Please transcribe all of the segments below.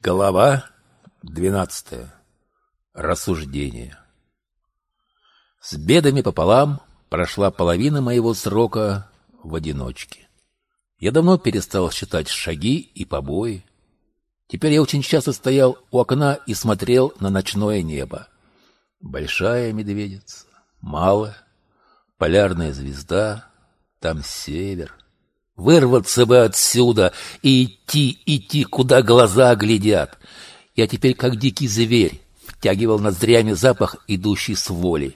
Глава двенадцатая. Рассуждение. С бедами пополам прошла половина моего срока в одиночке. Я давно перестал считать шаги и побои. Теперь я очень часто стоял у окна и смотрел на ночное небо. Большая медведица, малая, полярная звезда, там север — Вырваться бы отсюда и идти, идти, куда глаза глядят. Я теперь, как дикий зверь, втягивал ноздрями запах, идущий с воли.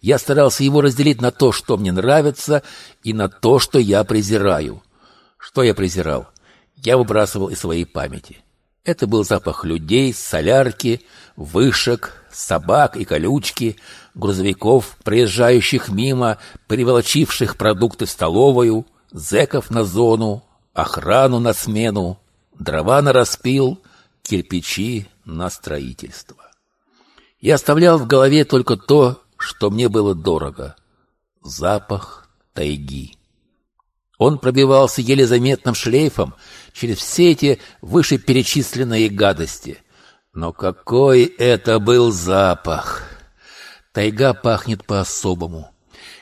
Я старался его разделить на то, что мне нравится, и на то, что я презираю. Что я презирал? Я выбрасывал из своей памяти. Это был запах людей, солярки, вышек, собак и колючки, грузовиков, проезжающих мимо, приволочивших продукты в столовую — зэков на зону, охрану на смену, дрова на распил, кирпичи на строительство. Я оставлял в голове только то, что мне было дорого — запах тайги. Он пробивался еле заметным шлейфом через все эти вышеперечисленные гадости. Но какой это был запах! Тайга пахнет по-особому —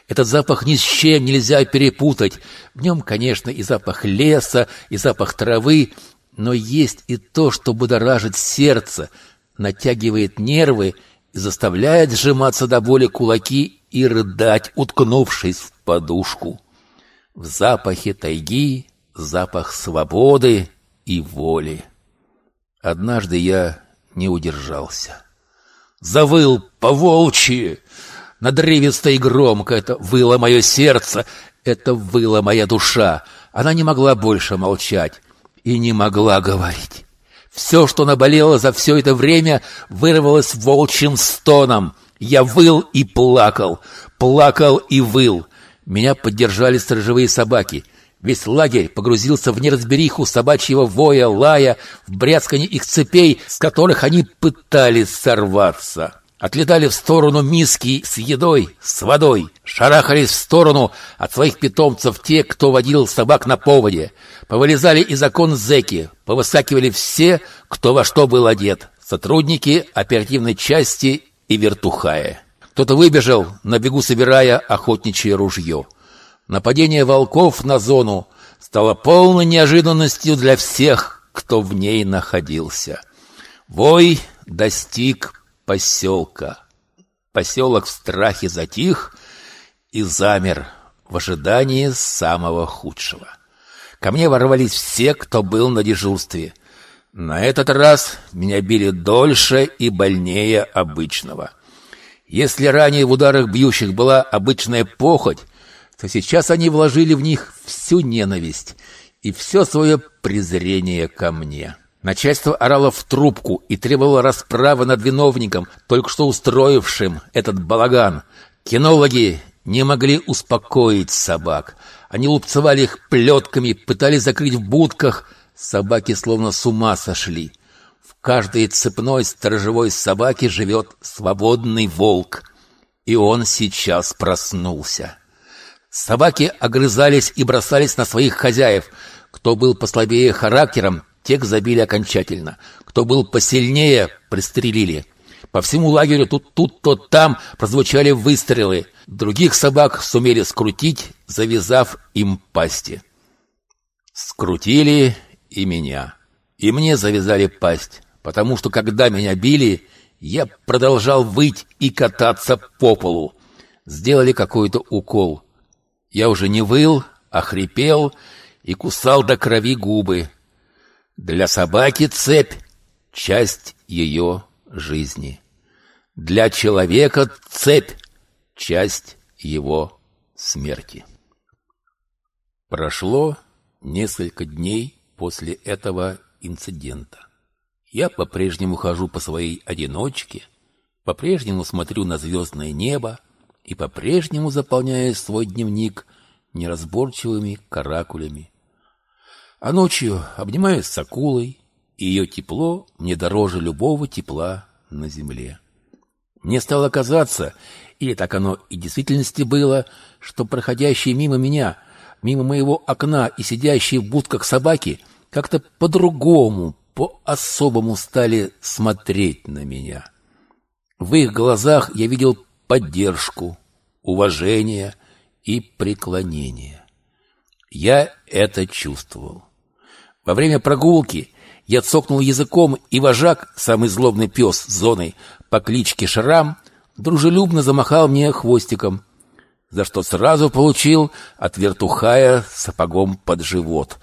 этот запах ни с чем нельзя перепутать. В нем, конечно, и запах леса, и запах травы, но есть и то, что будоражит сердце, натягивает нервы и заставляет сжиматься до боли кулаки и рыдать, уткнувшись в подушку. В запахе тайги запах свободы и воли. Однажды я не удержался. Завыл по-волчьи, Надрывисто и громко это выло мое сердце, это выла моя душа. Она не могла больше молчать и не могла говорить. Все, что наболело за все это время, вырвалось волчьим стоном. Я выл и плакал, плакал и выл. Меня поддержали сторожевые собаки. Весь лагерь погрузился в неразбериху собачьего воя, лая, в бряцканье их цепей, с которых они пытались сорваться. Отлетали в сторону миски с едой, с водой, шарахались в сторону от своих питомцев те, кто водил собак на поводе, повылезали из окон зэки, повыскакивали все, кто во что был одет, сотрудники оперативной части и вертухая. Кто-то выбежал, на бегу собирая охотничье ружье. Нападение волков на зону стало полной неожиданностью для всех, кто в ней находился. Вой достиг поселка. Поселок в страхе затих и замер в ожидании самого худшего. Ко мне ворвались все, кто был на дежурстве. На этот раз меня били дольше и больнее обычного. Если ранее в ударах бьющих была обычная похоть, то сейчас они вложили в них всю ненависть и все свое презрение ко мне. Начальство орало в трубку и требовало расправы над виновником, только что устроившим этот балаган. Кинологи не могли успокоить собак. Они лупцевали их плетками, пытались закрыть в будках. Собаки словно с ума сошли. В каждой цепной сторожевой собаке живет свободный волк. И он сейчас проснулся. Собаки огрызались и бросались на своих хозяев. Кто был послабее характером, Тех забили окончательно. Кто был посильнее, пристрелили. По всему лагерю тут, тут, то там прозвучали выстрелы. Других собак сумели скрутить, завязав им пасти. Скрутили и меня. И мне завязали пасть, потому что когда меня били, я продолжал выть и кататься по полу. Сделали какой-то укол. Я уже не выл, а хрипел и кусал до крови губы. Для собаки цепь — часть ее жизни. Для человека цепь — часть его смерти. Прошло несколько дней после этого инцидента. Я по-прежнему хожу по своей одиночке, по-прежнему смотрю на звездное небо и по-прежнему заполняю свой дневник неразборчивыми каракулями а ночью обнимаюсь с акулой, и ее тепло мне дороже любого тепла на земле. Мне стало казаться, или так оно и в действительности было, что проходящие мимо меня, мимо моего окна и сидящие в будках собаки как-то по-другому, по-особому стали смотреть на меня. В их глазах я видел поддержку, уважение и преклонение. Я это чувствовал. Во время прогулки я цокнул языком, и вожак, самый злобный пес зоны по кличке Шрам, дружелюбно замахал мне хвостиком, за что сразу получил от вертухая сапогом под живот.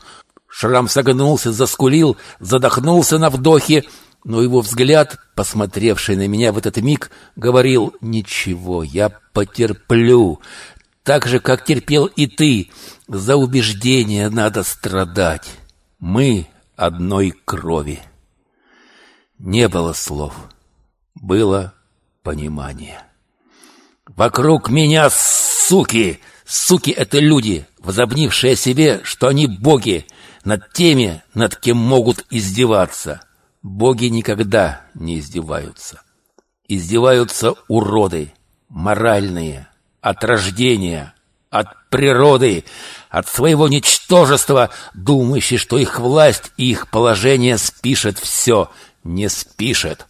Шрам согнулся, заскулил, задохнулся на вдохе, но его взгляд, посмотревший на меня в этот миг, говорил «Ничего, я потерплю, так же, как терпел и ты. За убеждение надо страдать. Мы одной крови». Не было слов, было понимание. «Вокруг меня суки! Суки — это люди, возобнившие о себе, что они боги, над теми, над кем могут издеваться». Боги никогда не издеваются. Издеваются уроды, моральные, от рождения, от природы, от своего ничтожества, думающие, что их власть и их положение спишет все. Не спишет,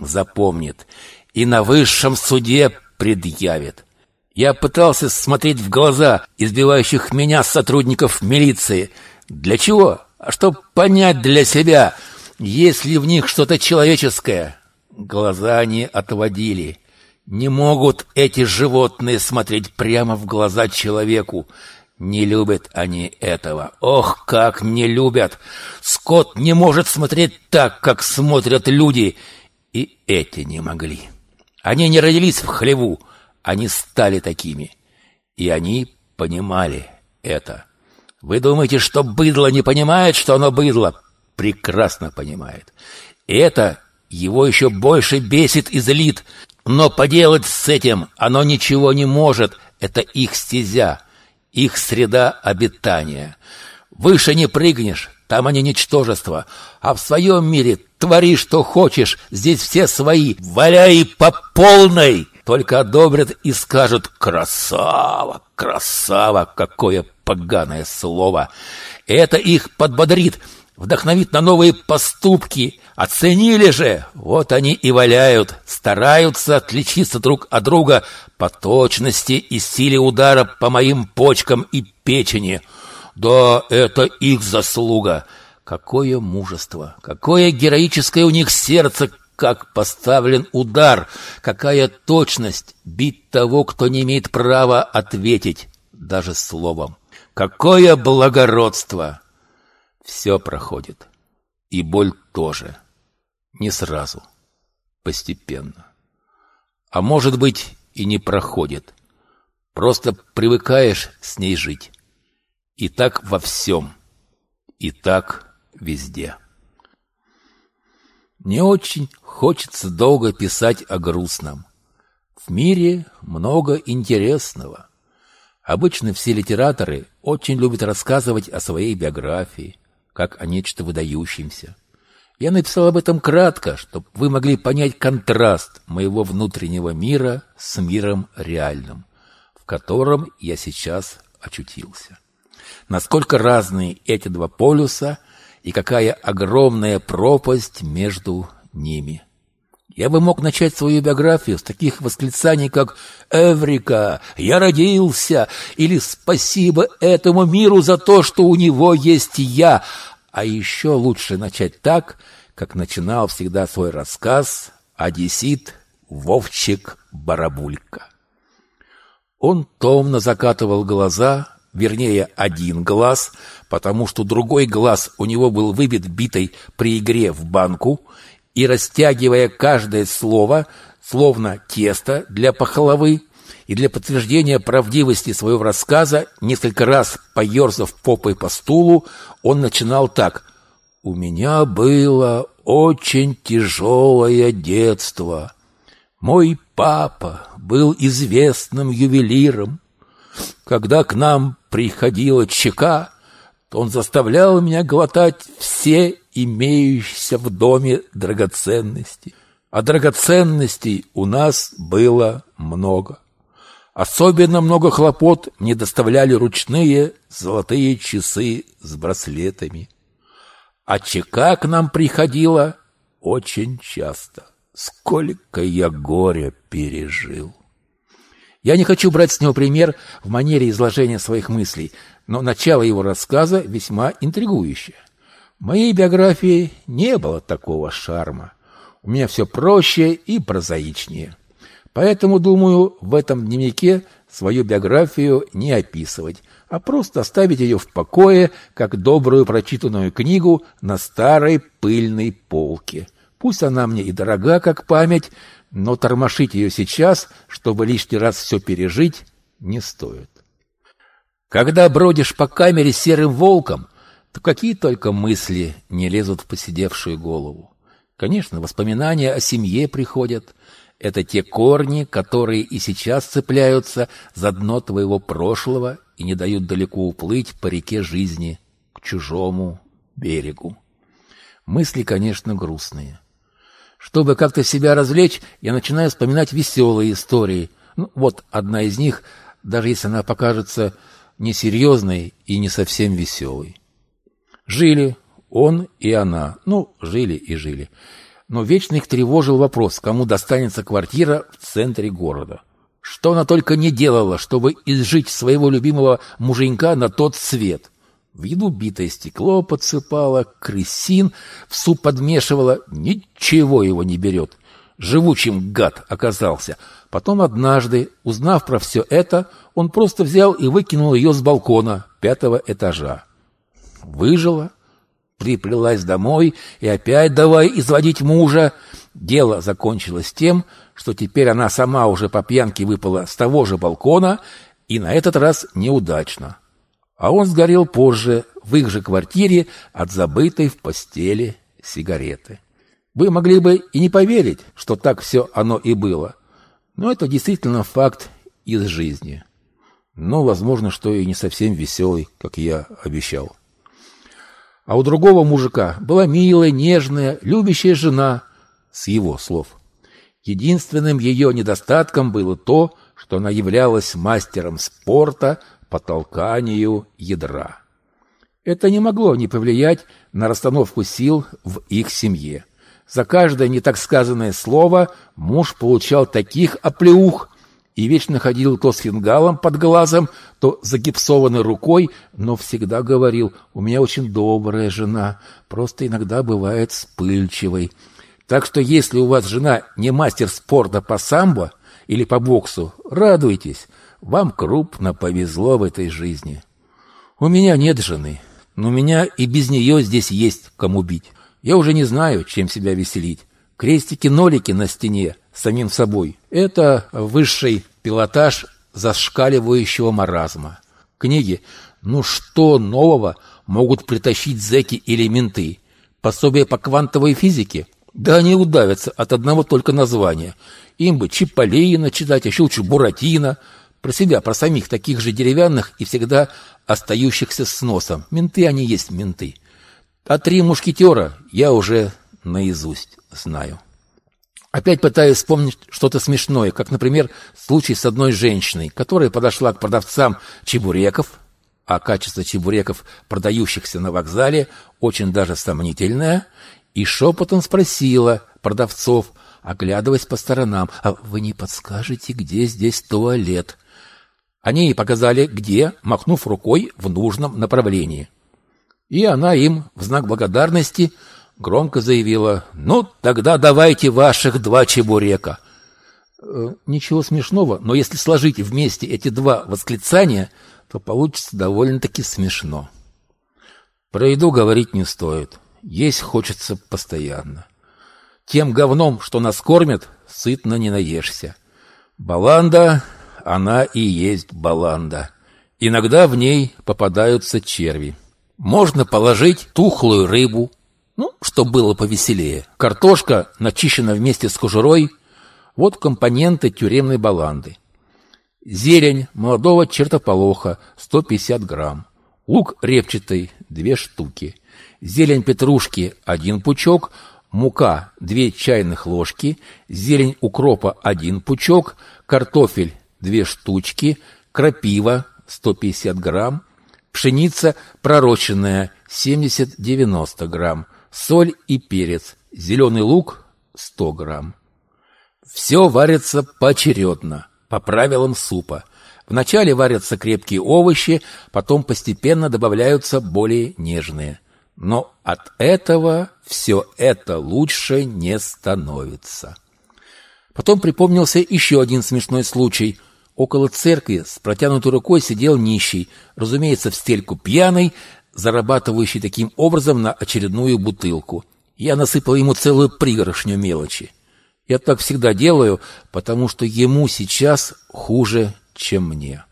запомнит и на высшем суде предъявит. Я пытался смотреть в глаза избивающих меня сотрудников милиции. Для чего? А чтобы понять для себя – есть ли в них что-то человеческое? Глаза они отводили. Не могут эти животные смотреть прямо в глаза человеку. Не любят они этого. Ох, как не любят! Скот не может смотреть так, как смотрят люди. И эти не могли. Они не родились в хлеву, они стали такими. И они понимали это. Вы думаете, что быдло не понимает, что оно быдло? прекрасно понимает. Это его еще больше бесит и злит. Но поделать с этим оно ничего не может. Это их стезя, их среда обитания. Выше не прыгнешь, там они ничтожество. А в своем мире твори, что хочешь, здесь все свои. Валяй по полной! Только одобрят и скажут «Красава! Красава! Какое поганое слово!» Это их подбодрит – вдохновит на новые поступки. Оценили же, вот они и валяют, стараются отличиться друг от друга по точности и силе удара по моим почкам и печени. Да, это их заслуга. Какое мужество, какое героическое у них сердце, как поставлен удар, какая точность бить того, кто не имеет права ответить даже словом. Какое благородство! Все проходит. И боль тоже. Не сразу. Постепенно. А может быть и не проходит. Просто привыкаешь с ней жить. И так во всем. И так везде. Не очень хочется долго писать о грустном. В мире много интересного. Обычно все литераторы очень любят рассказывать о своей биографии, как о нечто выдающемся. Я написал об этом кратко, чтобы вы могли понять контраст моего внутреннего мира с миром реальным, в котором я сейчас очутился. Насколько разные эти два полюса и какая огромная пропасть между ними. Я бы мог начать свою биографию с таких восклицаний, как «Эврика! Я родился!» или «Спасибо этому миру за то, что у него есть я!» А еще лучше начать так, как начинал всегда свой рассказ одессит Вовчик Барабулька. Он томно закатывал глаза, вернее, один глаз, потому что другой глаз у него был выбит битой при игре в банку, и, растягивая каждое слово, словно тесто для пахлавы, и для подтверждения правдивости своего рассказа, несколько раз поерзав попой по стулу, он начинал так. «У меня было очень тяжелое детство. Мой папа был известным ювелиром. Когда к нам приходила чека, он заставлял меня глотать все имеющиеся в доме драгоценности. А драгоценностей у нас было много. Особенно много хлопот мне доставляли ручные золотые часы с браслетами. А ЧК к нам приходила очень часто. Сколько я горя пережил. Я не хочу брать с него пример в манере изложения своих мыслей, но начало его рассказа весьма интригующее. В моей биографии не было такого шарма. У меня все проще и прозаичнее. Поэтому, думаю, в этом дневнике свою биографию не описывать, а просто оставить ее в покое, как добрую прочитанную книгу на старой пыльной полке. Пусть она мне и дорога, как память, но тормошить ее сейчас, чтобы лишний раз все пережить, не стоит. Когда бродишь по камере серым волком, то какие только мысли не лезут в посидевшую голову. Конечно, воспоминания о семье приходят. Это те корни, которые и сейчас цепляются за дно твоего прошлого и не дают далеко уплыть по реке жизни к чужому берегу. Мысли, конечно, грустные. Чтобы как-то себя развлечь, я начинаю вспоминать веселые истории. Ну, вот одна из них, даже если она покажется несерьезной и не совсем веселой. Жили он и она. Ну, жили и жили. Но вечно их тревожил вопрос, кому достанется квартира в центре города. Что она только не делала, чтобы изжить своего любимого муженька на тот свет. В еду битое стекло подсыпала, крысин в суп подмешивала, ничего его не берет. Живучим гад оказался. Потом однажды, узнав про все это, он просто взял и выкинул ее с балкона пятого этажа выжила, приплелась домой и опять давай изводить мужа. Дело закончилось тем, что теперь она сама уже по пьянке выпала с того же балкона, и на этот раз неудачно. А он сгорел позже в их же квартире от забытой в постели сигареты. Вы могли бы и не поверить, что так все оно и было. Но это действительно факт из жизни. Но, возможно, что и не совсем веселый, как я обещал. А у другого мужика была милая, нежная, любящая жена, с его слов. Единственным ее недостатком было то, что она являлась мастером спорта по толканию ядра. Это не могло не повлиять на расстановку сил в их семье. За каждое не так сказанное слово муж получал таких оплеух, и вечно ходил то с фингалом под глазом, то загипсованной рукой, но всегда говорил, у меня очень добрая жена, просто иногда бывает вспыльчивой. Так что если у вас жена не мастер спорта по самбо или по боксу, радуйтесь, вам крупно повезло в этой жизни. У меня нет жены, но меня и без нее здесь есть кому бить. Я уже не знаю, чем себя веселить. Крестики-нолики на стене самим собой. Это высший пилотаж зашкаливающего маразма. Книги «Ну что нового могут притащить зэки или менты?» Пособие по квантовой физике? Да они удавятся от одного только названия. Им бы Чиполлино читать, а Щелчу Буратино. Про себя, про самих таких же деревянных и всегда остающихся с носом. Менты они есть менты. А три мушкетера я уже наизусть знаю. Опять пытаюсь вспомнить что-то смешное, как, например, случай с одной женщиной, которая подошла к продавцам чебуреков, а качество чебуреков, продающихся на вокзале, очень даже сомнительное, и шепотом спросила продавцов, оглядываясь по сторонам, «А вы не подскажете, где здесь туалет?» Они ей показали, где, махнув рукой в нужном направлении. И она им, в знак благодарности, громко заявила «Ну, тогда давайте ваших два чебурека». Э, ничего смешного, но если сложить вместе эти два восклицания, то получится довольно-таки смешно. Про еду говорить не стоит. Есть хочется постоянно. Тем говном, что нас кормят, сытно не наешься. Баланда, она и есть баланда. Иногда в ней попадаются черви. Можно положить тухлую рыбу, ну, чтобы было повеселее. Картошка начищена вместе с кожурой. Вот компоненты тюремной баланды. Зелень молодого чертополоха 150 грамм. Лук репчатый 2 штуки. Зелень петрушки 1 пучок. Мука 2 чайных ложки. Зелень укропа 1 пучок. Картофель 2 штучки. Крапива 150 грамм. Пшеница пророщенная 70-90 грамм, соль и перец, зеленый лук 100 грамм. Все варится поочередно, по правилам супа. Вначале варятся крепкие овощи, потом постепенно добавляются более нежные. Но от этого все это лучше не становится. Потом припомнился еще один смешной случай. Около церкви с протянутой рукой сидел нищий, разумеется, в стельку пьяный, зарабатывающий таким образом на очередную бутылку. Я насыпал ему целую пригоршню мелочи. Я так всегда делаю, потому что ему сейчас хуже, чем мне.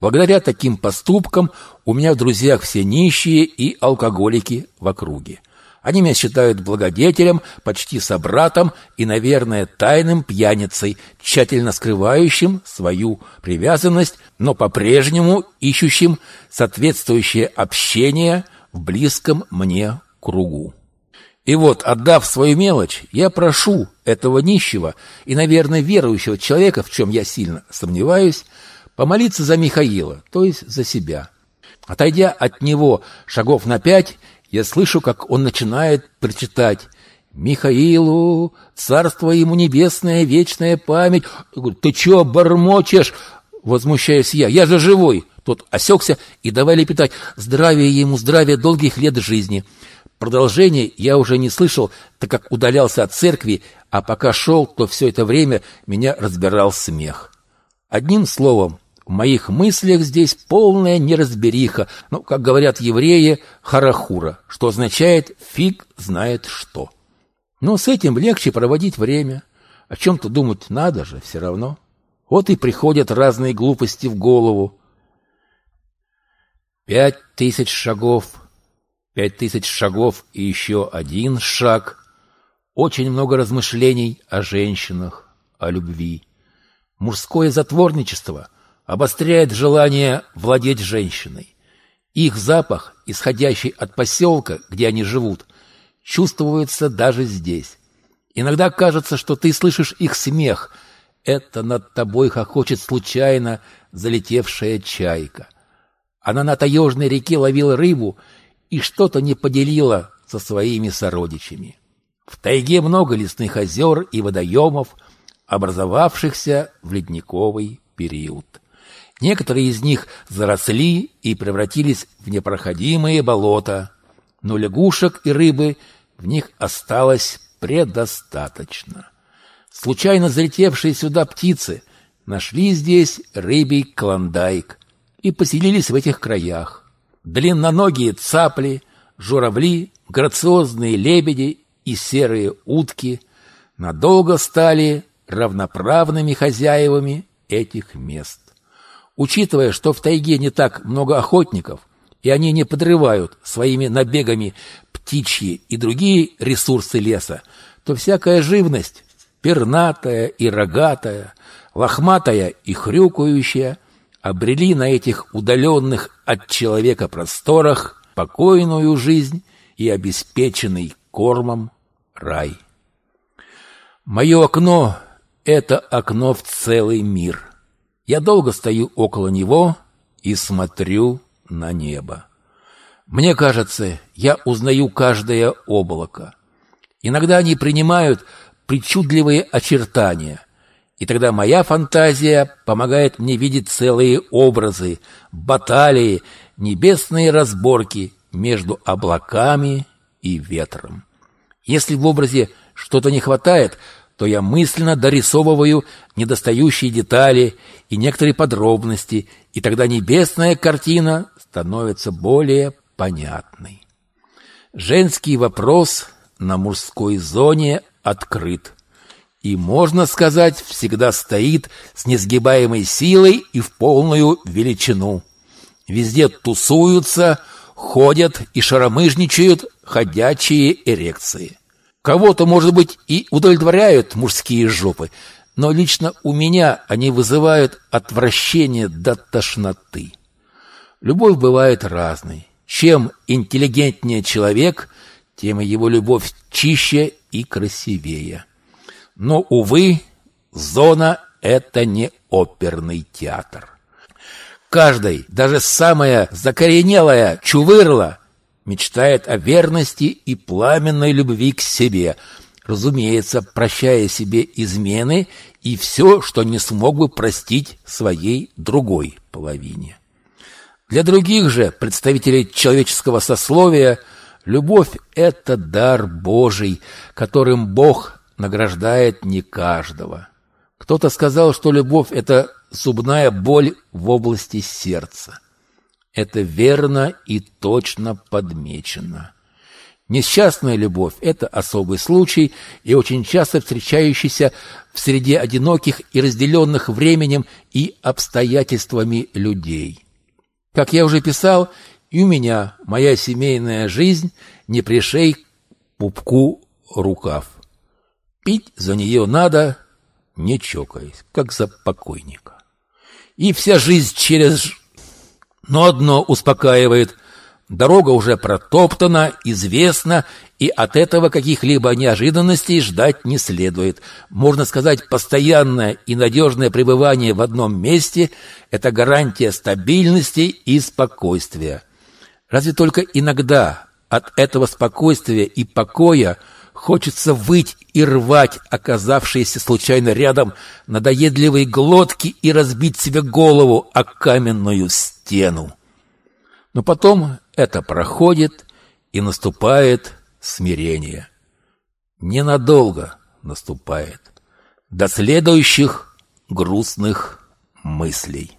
Благодаря таким поступкам у меня в друзьях все нищие и алкоголики в округе. Они меня считают благодетелем, почти собратом и, наверное, тайным пьяницей, тщательно скрывающим свою привязанность, но по-прежнему ищущим соответствующее общение в близком мне кругу. И вот, отдав свою мелочь, я прошу этого нищего и, наверное, верующего человека, в чем я сильно сомневаюсь, помолиться за Михаила, то есть за себя. Отойдя от него шагов на пять, я слышу, как он начинает прочитать «Михаилу, царство ему небесное, вечная память». «Ты чё бормочешь?» Возмущаюсь я. «Я же живой!» Тот осекся и давай лепетать «Здравия ему, здравия, долгих лет жизни». Продолжение я уже не слышал, так как удалялся от церкви, а пока шел, то все это время меня разбирал смех. Одним словом, в моих мыслях здесь полная неразбериха, ну, как говорят евреи, харахура, что означает «фиг знает что». Но с этим легче проводить время. О чем-то думать надо же все равно. Вот и приходят разные глупости в голову. Пять тысяч шагов пять тысяч шагов и еще один шаг. Очень много размышлений о женщинах, о любви. Мужское затворничество обостряет желание владеть женщиной. Их запах, исходящий от поселка, где они живут, чувствуется даже здесь. Иногда кажется, что ты слышишь их смех. Это над тобой хохочет случайно залетевшая чайка. Она на таежной реке ловила рыбу и что-то не поделила со своими сородичами. В тайге много лесных озер и водоемов, образовавшихся в ледниковый период. Некоторые из них заросли и превратились в непроходимые болота, но лягушек и рыбы в них осталось предостаточно. Случайно залетевшие сюда птицы нашли здесь рыбий клондайк и поселились в этих краях длинноногие цапли, журавли, грациозные лебеди и серые утки надолго стали равноправными хозяевами этих мест. Учитывая, что в тайге не так много охотников, и они не подрывают своими набегами птичьи и другие ресурсы леса, то всякая живность, пернатая и рогатая, лохматая и хрюкающая – обрели на этих удаленных от человека просторах покойную жизнь и обеспеченный кормом рай. Мое окно — это окно в целый мир. Я долго стою около него и смотрю на небо. Мне кажется, я узнаю каждое облако. Иногда они принимают причудливые очертания — и тогда моя фантазия помогает мне видеть целые образы, баталии, небесные разборки между облаками и ветром. Если в образе что-то не хватает, то я мысленно дорисовываю недостающие детали и некоторые подробности, и тогда небесная картина становится более понятной. Женский вопрос на мужской зоне открыт и, можно сказать, всегда стоит с несгибаемой силой и в полную величину. Везде тусуются, ходят и шаромыжничают ходячие эрекции. Кого-то, может быть, и удовлетворяют мужские жопы, но лично у меня они вызывают отвращение до тошноты. Любовь бывает разной. Чем интеллигентнее человек, тем его любовь чище и красивее. Но, увы, зона — это не оперный театр. Каждый, даже самая закоренелая чувырла мечтает о верности и пламенной любви к себе, разумеется, прощая себе измены и все, что не смог бы простить своей другой половине. Для других же представителей человеческого сословия любовь – это дар Божий, которым Бог награждает не каждого. Кто-то сказал, что любовь – это зубная боль в области сердца. Это верно и точно подмечено. Несчастная любовь – это особый случай и очень часто встречающийся в среде одиноких и разделенных временем и обстоятельствами людей. Как я уже писал, и у меня моя семейная жизнь не пришей пупку рукав. Пить за нее надо, не чокаясь, как за покойника. И вся жизнь через... Но одно успокаивает – Дорога уже протоптана, известна, и от этого каких-либо неожиданностей ждать не следует. Можно сказать, постоянное и надежное пребывание в одном месте – это гарантия стабильности и спокойствия. Разве только иногда от этого спокойствия и покоя хочется выть и рвать оказавшиеся случайно рядом надоедливые глотки и разбить себе голову о каменную стену. Но потом это проходит, и наступает смирение. Ненадолго наступает. До следующих грустных мыслей.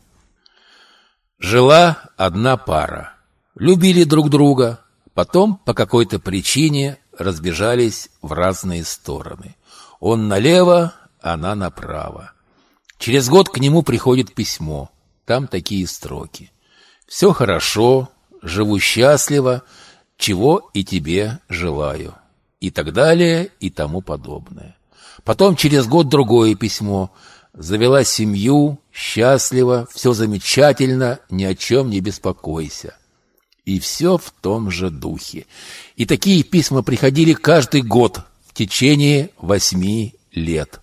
Жила одна пара. Любили друг друга, потом по какой-то причине разбежались в разные стороны. Он налево, она направо. Через год к нему приходит письмо. Там такие строки. «Все хорошо, живу счастливо, чего и тебе желаю». И так далее, и тому подобное. Потом через год другое письмо. Завела семью, счастлива, все замечательно, ни о чем не беспокойся. И все в том же духе. И такие письма приходили каждый год в течение восьми лет.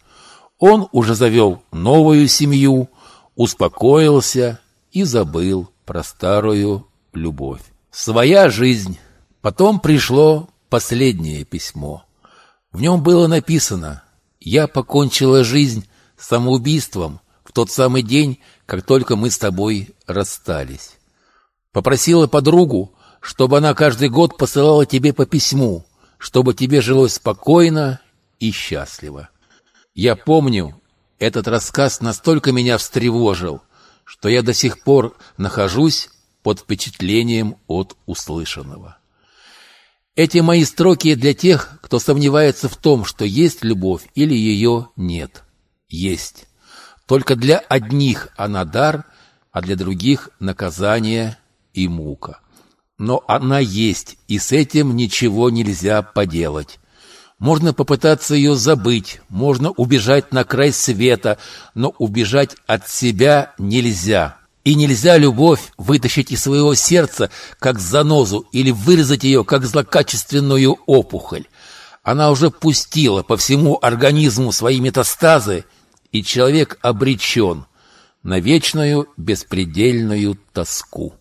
Он уже завел новую семью, успокоился и забыл про старую любовь. Своя жизнь. Потом пришло последнее письмо. В нем было написано «Я покончила жизнь самоубийством в тот самый день, как только мы с тобой расстались». Попросила подругу, чтобы она каждый год посылала тебе по письму, чтобы тебе жилось спокойно и счастливо. Я помню, этот рассказ настолько меня встревожил, что я до сих пор нахожусь под впечатлением от услышанного. Эти мои строки для тех, кто сомневается в том, что есть любовь или ее нет. Есть. Только для одних она дар, а для других наказание и мука. Но она есть, и с этим ничего нельзя поделать. Можно попытаться ее забыть, можно убежать на край света, но убежать от себя нельзя. И нельзя любовь вытащить из своего сердца, как занозу, или вырезать ее, как злокачественную опухоль. Она уже пустила по всему организму свои метастазы, и человек обречен на вечную беспредельную тоску.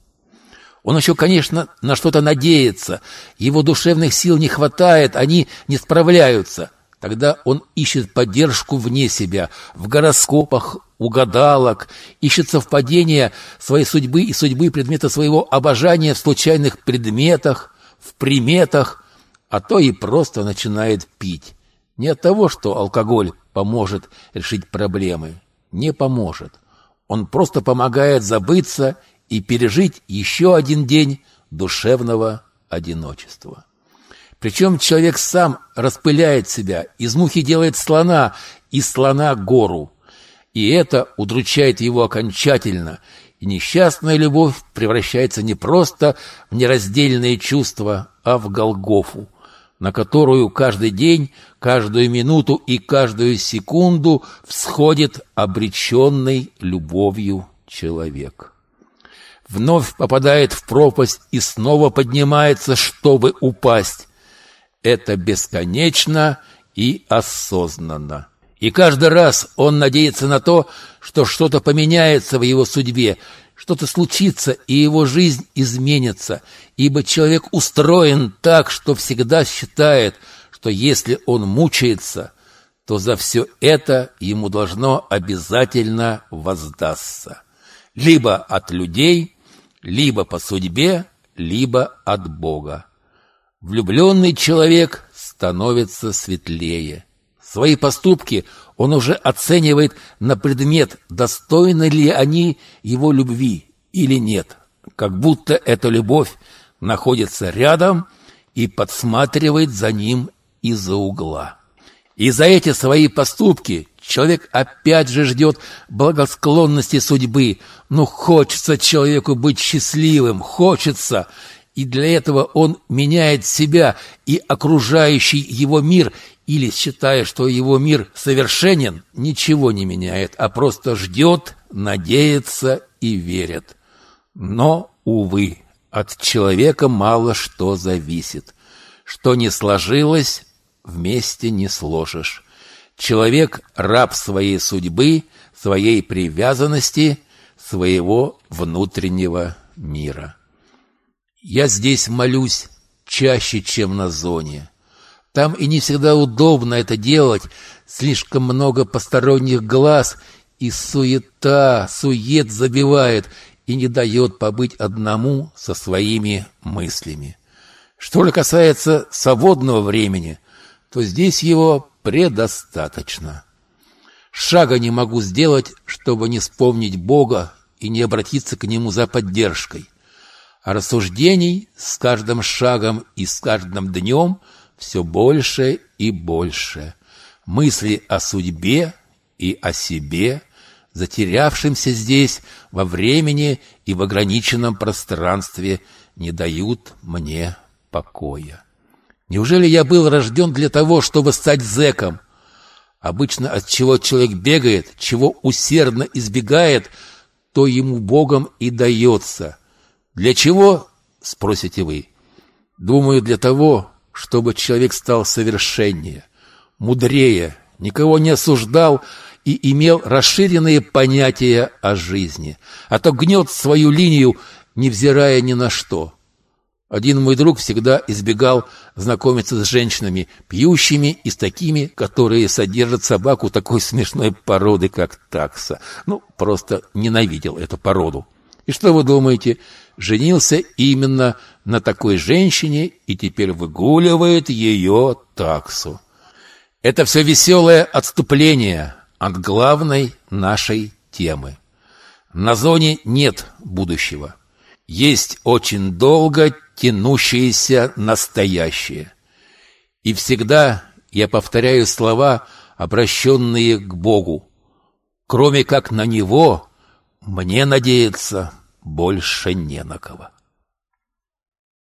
Он еще, конечно, на что-то надеется. Его душевных сил не хватает, они не справляются. Тогда он ищет поддержку вне себя, в гороскопах, у гадалок, ищет совпадения своей судьбы и судьбы предмета своего обожания в случайных предметах, в приметах, а то и просто начинает пить. Не от того, что алкоголь поможет решить проблемы. Не поможет. Он просто помогает забыться и пережить еще один день душевного одиночества. Причем человек сам распыляет себя, из мухи делает слона, из слона гору. И это удручает его окончательно, и несчастная любовь превращается не просто в нераздельные чувства, а в Голгофу, на которую каждый день, каждую минуту и каждую секунду всходит обреченный любовью человек. Вновь попадает в пропасть и снова поднимается, чтобы упасть это бесконечно и осознанно. И каждый раз он надеется на то, что что-то поменяется в его судьбе, что-то случится, и его жизнь изменится, ибо человек устроен так, что всегда считает, что если он мучается, то за все это ему должно обязательно воздастся. Либо от людей, либо по судьбе, либо от Бога. Влюбленный человек становится светлее. Свои поступки он уже оценивает на предмет, достойны ли они его любви или нет, как будто эта любовь находится рядом и подсматривает за ним из-за угла. И за эти свои поступки человек опять же ждет благосклонности судьбы. Ну, хочется человеку быть счастливым, хочется. И для этого он меняет себя и окружающий его мир, или, считая, что его мир совершенен, ничего не меняет, а просто ждет, надеется и верит. Но, увы, от человека мало что зависит. Что не сложилось, вместе не сложишь. Человек – раб своей судьбы, своей привязанности, своего внутреннего мира. Я здесь молюсь чаще, чем на зоне. Там и не всегда удобно это делать, слишком много посторонних глаз, и суета, сует забивает и не дает побыть одному со своими мыслями. Что же касается свободного времени, то здесь его предостаточно. Шага не могу сделать, чтобы не вспомнить Бога и не обратиться к Нему за поддержкой. А рассуждений с каждым шагом и с каждым днем все больше и больше. Мысли о судьбе и о себе, затерявшимся здесь во времени и в ограниченном пространстве, не дают мне покоя. Неужели я был рожден для того, чтобы стать зэком? Обычно от чего человек бегает, чего усердно избегает, то ему Богом и дается. Для чего, спросите вы? Думаю, для того, чтобы человек стал совершеннее, мудрее, никого не осуждал и имел расширенные понятия о жизни, а то гнет свою линию, невзирая ни на что. Один мой друг всегда избегал знакомиться с женщинами, пьющими и с такими, которые содержат собаку такой смешной породы, как такса. Ну, просто ненавидел эту породу. И что вы думаете? Женился именно на такой женщине и теперь выгуливает ее таксу. Это все веселое отступление от главной нашей темы. На зоне нет будущего. Есть очень долго тянущееся настоящее. И всегда я повторяю слова, обращенные к Богу. Кроме как на Него, мне надеяться больше не на кого.